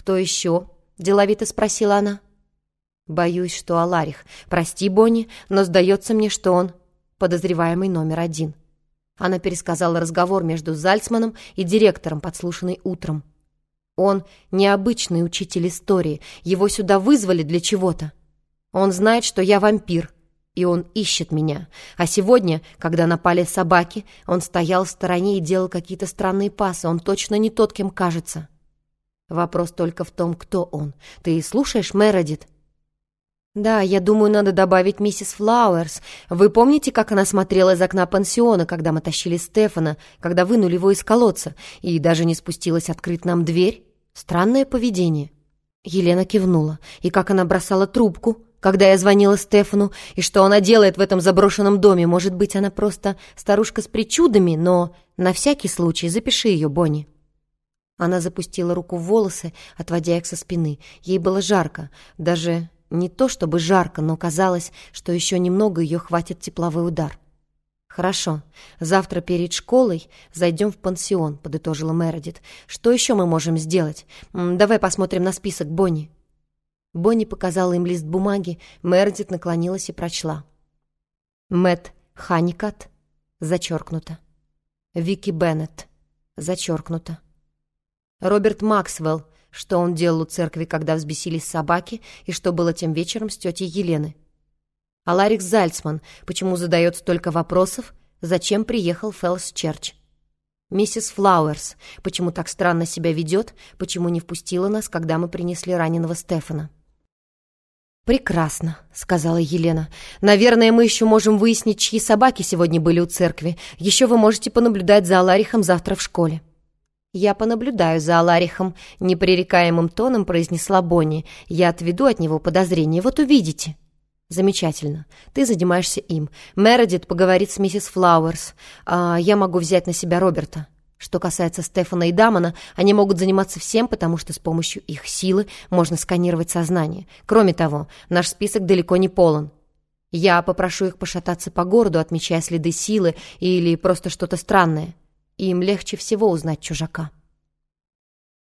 «Кто еще?» — деловито спросила она. «Боюсь, что Аларих. Прости, Бонни, но сдается мне, что он подозреваемый номер один». Она пересказала разговор между Зальцманом и директором, подслушанный утром. Он необычный учитель истории. Его сюда вызвали для чего-то. Он знает, что я вампир, и он ищет меня. А сегодня, когда напали собаки, он стоял в стороне и делал какие-то странные пасы. Он точно не тот, кем кажется. Вопрос только в том, кто он. Ты слушаешь, Мередит? «Да, я думаю, надо добавить миссис Флауэрс. Вы помните, как она смотрела из окна пансиона, когда мы тащили Стефана, когда вынули его из колодца, и даже не спустилась открыть нам дверь? Странное поведение». Елена кивнула. «И как она бросала трубку, когда я звонила Стефану, и что она делает в этом заброшенном доме? Может быть, она просто старушка с причудами, но на всякий случай запиши ее, Бонни». Она запустила руку в волосы, отводя их со спины. Ей было жарко, даже не то чтобы жарко, но казалось, что еще немного ее хватит тепловой удар. «Хорошо. Завтра перед школой зайдем в пансион», — подытожила Мередит. «Что еще мы можем сделать? Давай посмотрим на список Бонни». Бонни показала им лист бумаги, Мередит наклонилась и прочла. Мэтт Ханикат, зачеркнуто. Вики Беннет, зачеркнуто. Роберт Максвелл, что он делал у церкви, когда взбесились собаки, и что было тем вечером с тетей Елены. А Ларик Зальцман, почему задает столько вопросов, зачем приехал Фэлс Черч. Миссис Флауэрс, почему так странно себя ведет, почему не впустила нас, когда мы принесли раненого Стефана. «Прекрасно», — сказала Елена. «Наверное, мы еще можем выяснить, чьи собаки сегодня были у церкви. Еще вы можете понаблюдать за Аларихом завтра в школе». «Я понаблюдаю за Аларихом», — непререкаемым тоном произнесла Бонни. «Я отведу от него подозрения, вот увидите». «Замечательно. Ты занимаешься им. Мередит поговорит с миссис Флауэрс. А я могу взять на себя Роберта. Что касается Стефана и Дамона, они могут заниматься всем, потому что с помощью их силы можно сканировать сознание. Кроме того, наш список далеко не полон. Я попрошу их пошататься по городу, отмечая следы силы или просто что-то странное им легче всего узнать чужака.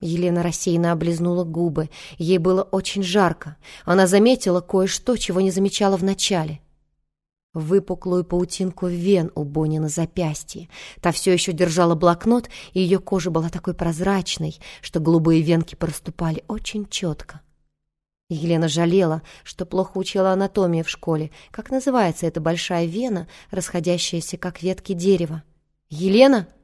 Елена рассеянно облизнула губы. Ей было очень жарко. Она заметила кое-что, чего не замечала вначале. Выпуклую паутинку вен у Бонни на запястье. Та все еще держала блокнот, и ее кожа была такой прозрачной, что голубые венки проступали очень четко. Елена жалела, что плохо учила анатомию в школе. Как называется эта большая вена, расходящаяся, как ветки дерева? «Елена!» «Елена!»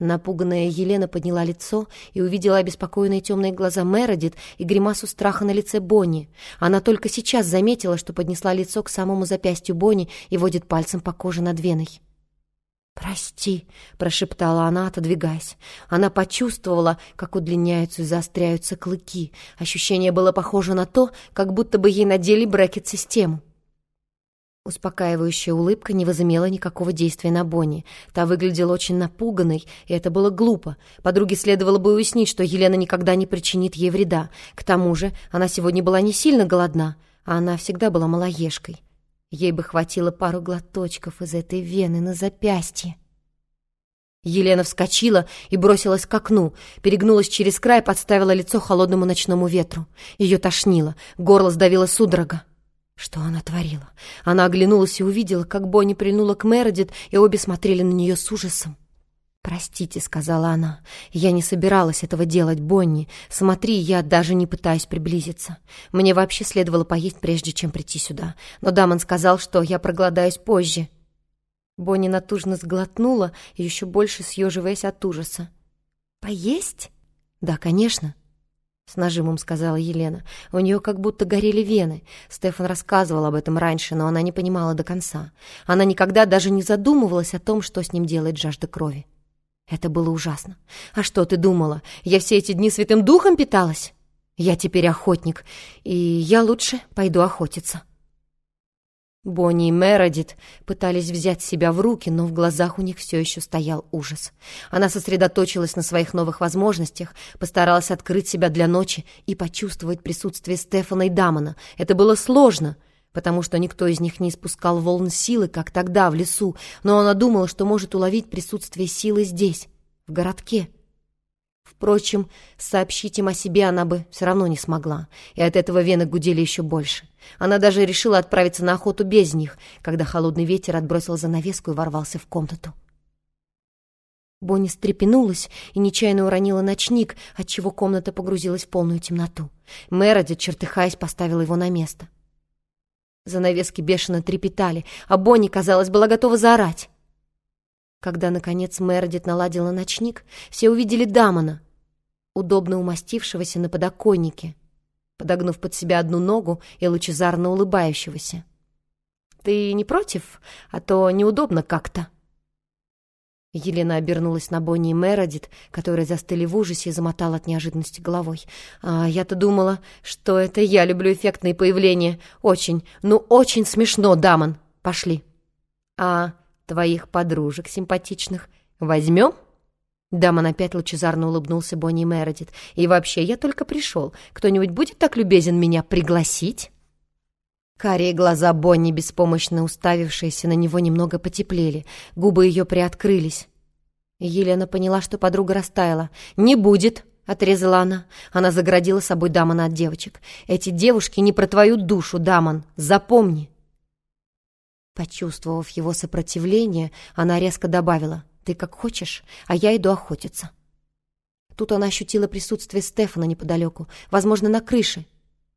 Напуганная Елена подняла лицо и увидела обеспокоенные темные глаза Мередит и гримасу страха на лице Бонни. Она только сейчас заметила, что поднесла лицо к самому запястью Бонни и водит пальцем по коже над веной. «Прости», — прошептала она, отодвигаясь. Она почувствовала, как удлиняются и заостряются клыки. Ощущение было похоже на то, как будто бы ей надели брекет-систему. Успокаивающая улыбка не возымела никакого действия на Бонни. Та выглядела очень напуганной, и это было глупо. Подруге следовало бы уяснить, что Елена никогда не причинит ей вреда. К тому же она сегодня была не сильно голодна, а она всегда была малоежкой. Ей бы хватило пару глоточков из этой вены на запястье. Елена вскочила и бросилась к окну, перегнулась через край, подставила лицо холодному ночному ветру. Ее тошнило, горло сдавило судорога. Что она творила? Она оглянулась и увидела, как Бонни прильнула к Мередит, и обе смотрели на нее с ужасом. «Простите», — сказала она, — «я не собиралась этого делать, Бонни. Смотри, я даже не пытаюсь приблизиться. Мне вообще следовало поесть, прежде чем прийти сюда. Но Дамон сказал, что я проголодаюсь позже». Бонни натужно сглотнула, еще больше съеживаясь от ужаса. «Поесть?» «Да, конечно. С нажимом сказала Елена. У нее как будто горели вены. Стефан рассказывал об этом раньше, но она не понимала до конца. Она никогда даже не задумывалась о том, что с ним делает жажда крови. Это было ужасно. «А что ты думала? Я все эти дни святым духом питалась? Я теперь охотник, и я лучше пойду охотиться». Бонни и Мередит пытались взять себя в руки, но в глазах у них все еще стоял ужас. Она сосредоточилась на своих новых возможностях, постаралась открыть себя для ночи и почувствовать присутствие Стефана и Дамона. Это было сложно, потому что никто из них не испускал волн силы, как тогда, в лесу, но она думала, что может уловить присутствие силы здесь, в городке. Впрочем, сообщить им о себе она бы все равно не смогла, и от этого вены гудели еще больше. Она даже решила отправиться на охоту без них, когда холодный ветер отбросил занавеску и ворвался в комнату. Бонни стрепенулась и нечаянно уронила ночник, отчего комната погрузилась в полную темноту. Мередит, чертыхаясь, поставила его на место. Занавески бешено трепетали, а Бонни, казалось, была готова заорать. Когда, наконец, Мередит наладила ночник, все увидели Дамона, удобно умастившегося на подоконнике, подогнув под себя одну ногу и лучезарно улыбающегося. «Ты не против? А то неудобно как-то». Елена обернулась на Бонни и Мередит, которые застыли в ужасе и замотала от неожиданности головой. «А я-то думала, что это я люблю эффектные появления. Очень, ну очень смешно, Дамон. Пошли». «А твоих подружек симпатичных возьмем?» Дамон опять лучезарно улыбнулся Бонни Мередит. «И вообще, я только пришел. Кто-нибудь будет так любезен меня пригласить?» Карие глаза Бонни, беспомощно уставившиеся на него, немного потеплели. Губы ее приоткрылись. Елена поняла, что подруга растаяла. «Не будет!» — отрезала она. Она заградила собой Дамона от девочек. «Эти девушки не про твою душу, Дамон. Запомни!» Почувствовав его сопротивление, она резко добавила. «Ты как хочешь, а я иду охотиться». Тут она ощутила присутствие Стефана неподалеку, возможно, на крыше,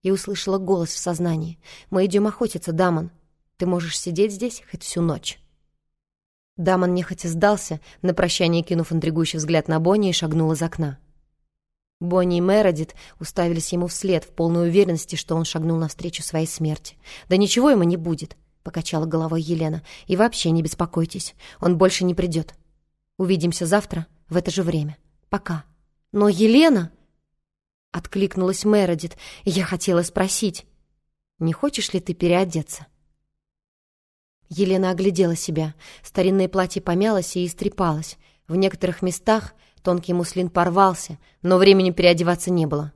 и услышала голос в сознании. «Мы идем охотиться, Дамон. Ты можешь сидеть здесь хоть всю ночь». Дамон нехотя сдался, на прощание кинув интригующий взгляд на Бонни и шагнул из окна. Бонни и Мередит уставились ему вслед в полной уверенности, что он шагнул навстречу своей смерти. «Да ничего ему не будет», — покачала головой Елена. «И вообще не беспокойтесь, он больше не придет. Увидимся завтра в это же время. Пока». «Но Елена...» Откликнулась Мередит, я хотела спросить, не хочешь ли ты переодеться? Елена оглядела себя. Старинное платье помялось и истрепалось. В некоторых местах тонкий муслин порвался, но времени переодеваться не было.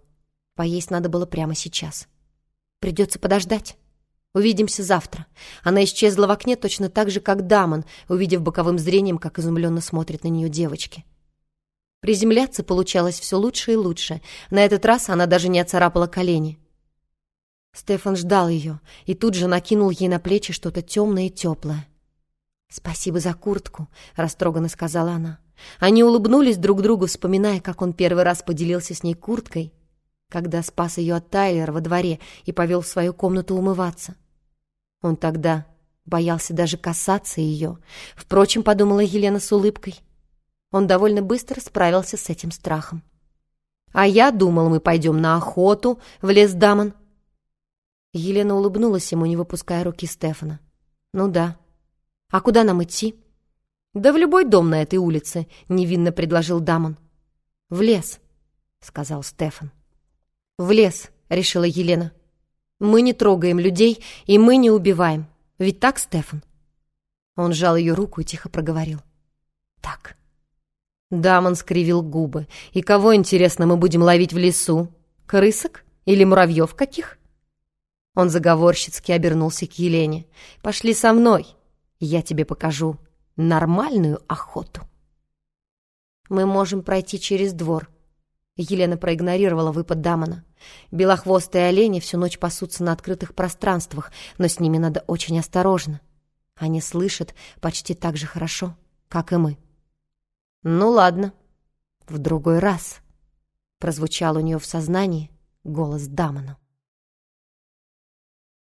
Поесть надо было прямо сейчас. Придется подождать. Увидимся завтра. Она исчезла в окне точно так же, как Дамон, увидев боковым зрением, как изумленно смотрят на нее девочки. Приземляться получалось все лучше и лучше. На этот раз она даже не оцарапала колени. Стефан ждал ее и тут же накинул ей на плечи что-то темное и теплое. «Спасибо за куртку», — растроганно сказала она. Они улыбнулись друг другу, вспоминая, как он первый раз поделился с ней курткой, когда спас ее от Тайлера во дворе и повел в свою комнату умываться. Он тогда боялся даже касаться ее. Впрочем, подумала Елена с улыбкой, он довольно быстро справился с этим страхом. «А я думал, мы пойдем на охоту в лес Дамон». Елена улыбнулась ему, не выпуская руки Стефана. «Ну да. А куда нам идти?» «Да в любой дом на этой улице», — невинно предложил Дамон. «В лес», — сказал Стефан. «В лес», — решила Елена. «Мы не трогаем людей, и мы не убиваем. Ведь так, Стефан?» Он сжал ее руку и тихо проговорил. «Так». Дамон скривил губы. «И кого, интересно, мы будем ловить в лесу? Крысок? Или муравьев каких?» Он заговорщицки обернулся к Елене. «Пошли со мной, я тебе покажу нормальную охоту». «Мы можем пройти через двор». Елена проигнорировала выпад Дамона. Белохвостые олени всю ночь пасутся на открытых пространствах, но с ними надо очень осторожно. Они слышат почти так же хорошо, как и мы. «Ну ладно, в другой раз», — прозвучал у нее в сознании голос Дамона.